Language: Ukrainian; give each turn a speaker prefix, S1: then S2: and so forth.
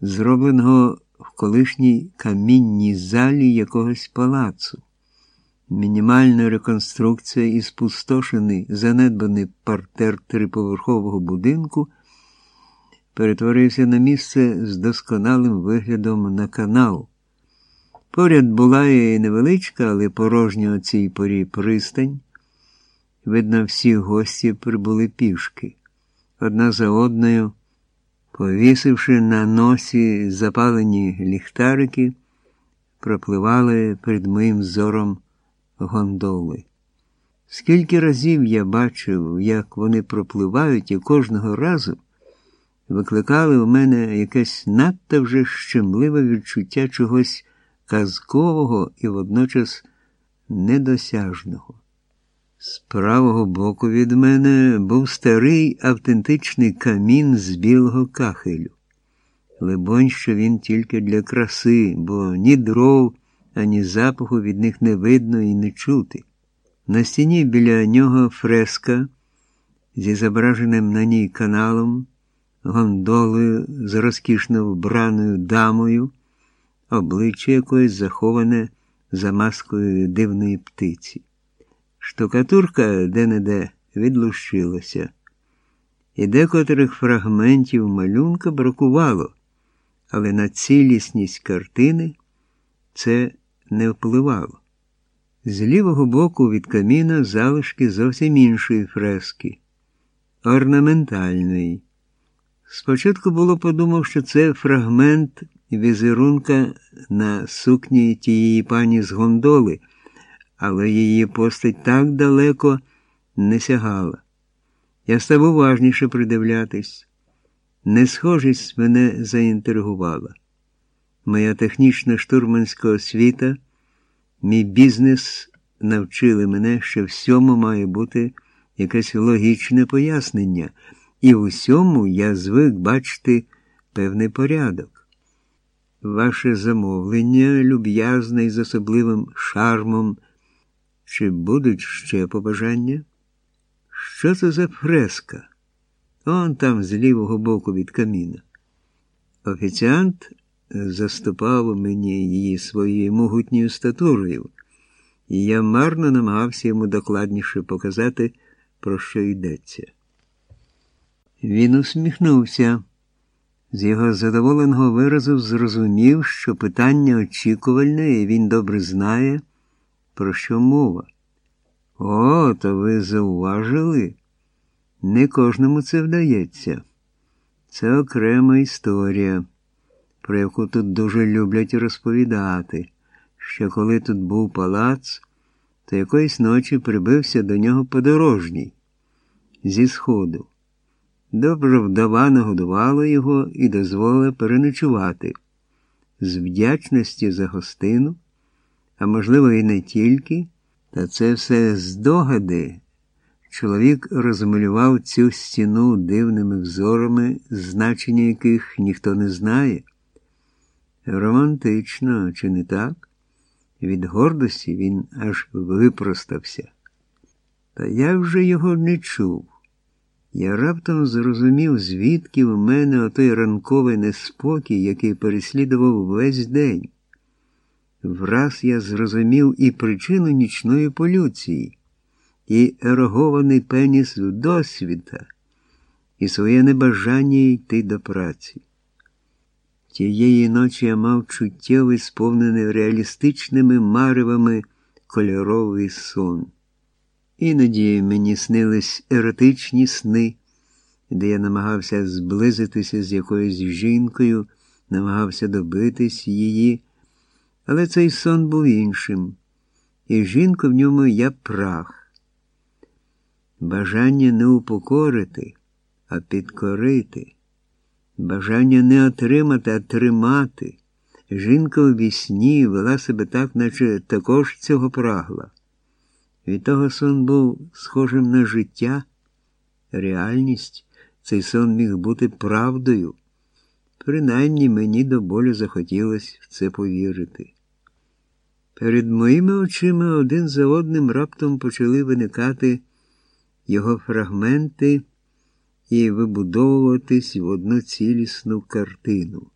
S1: зробленого в колишній камінній залі якогось палацу. Мінімальна реконструкція і спустошений, занедбаний партер триповерхового будинку перетворився на місце з досконалим виглядом на канал. Поряд була і невеличка, але порожня у цій порі пристань. Видно, всі гості прибули пішки, одна за одною, повісивши на носі запалені ліхтарики, пропливали перед моїм зором гондоли. Скільки разів я бачив, як вони пропливають, і кожного разу викликали у мене якесь надто вже щемливе відчуття чогось казкового і водночас недосяжного. З правого боку від мене був старий автентичний камін з білого кахелю. Либонь, що він тільки для краси, бо ні дров, ані запаху від них не видно і не чути. На стіні біля нього фреска зі зображеним на ній каналом, гондолою з розкішно вбраною дамою, обличчя якоїсь заховане за маскою дивної птиці. Штукатурка де-не-де відлущилася, і декотрих фрагментів малюнка бракувало, але на цілісність картини це не впливало. З лівого боку від каміна залишки зовсім іншої фрески, орнаментальної. Спочатку було подумав, що це фрагмент візерунка на сукні тієї пані з гондоли, але її постать так далеко не сягала. Я став уважніше придивлятись. Несхожість мене заінтригувала. Моя технічна штурманська освіта, мій бізнес навчили мене, що всьому має бути якесь логічне пояснення, і в усьому я звик бачити певний порядок. Ваше замовлення, люб'язне з особливим шармом, чи будуть ще побажання? Що це за фреска? Он там з лівого боку від каміна. Офіціант заступав у мені її своєю могутньою статурою, і я марно намагався йому докладніше показати, про що йдеться. Він усміхнувся. З його задоволеного виразу зрозумів, що питання очікувальне, і він добре знає, про що мова. О, то ви зауважили? Не кожному це вдається. Це окрема історія, про яку тут дуже люблять розповідати, що коли тут був палац, то якоїсь ночі прибився до нього подорожній зі сходу. Добре вдова нагодувала його і дозволила переночувати з вдячності за гостину, а можливо, і не тільки, та це все здогади. Чоловік розмалював цю стіну дивними взорами, значення яких ніхто не знає. Романтично, чи не так? Від гордості він аж випростався. Та я вже його не чув. Я раптом зрозумів, звідки в мене отой ранковий неспокій, який переслідував весь день. Враз я зрозумів і причину нічної полюції, і ерогований пеніс досвіта, і своє небажання йти до праці. Тієї ночі я мав чуттєвий, сповнений реалістичними маревами кольоровий сон. Іноді мені снились еротичні сни, де я намагався зблизитися з якоюсь жінкою, намагався добитись її, але цей сон був іншим, і жінка в ньому я прах. Бажання не упокорити, а підкорити, бажання не отримати, а тримати. Жінка у вісні вела себе так, наче також цього прагла. Від того сон був схожим на життя, реальність, цей сон міг бути правдою. Принаймні мені до болю захотілося в це повірити. Перед моїми очима один за одним раптом почали виникати його фрагменти і вибудовуватись в одну цілісну картину.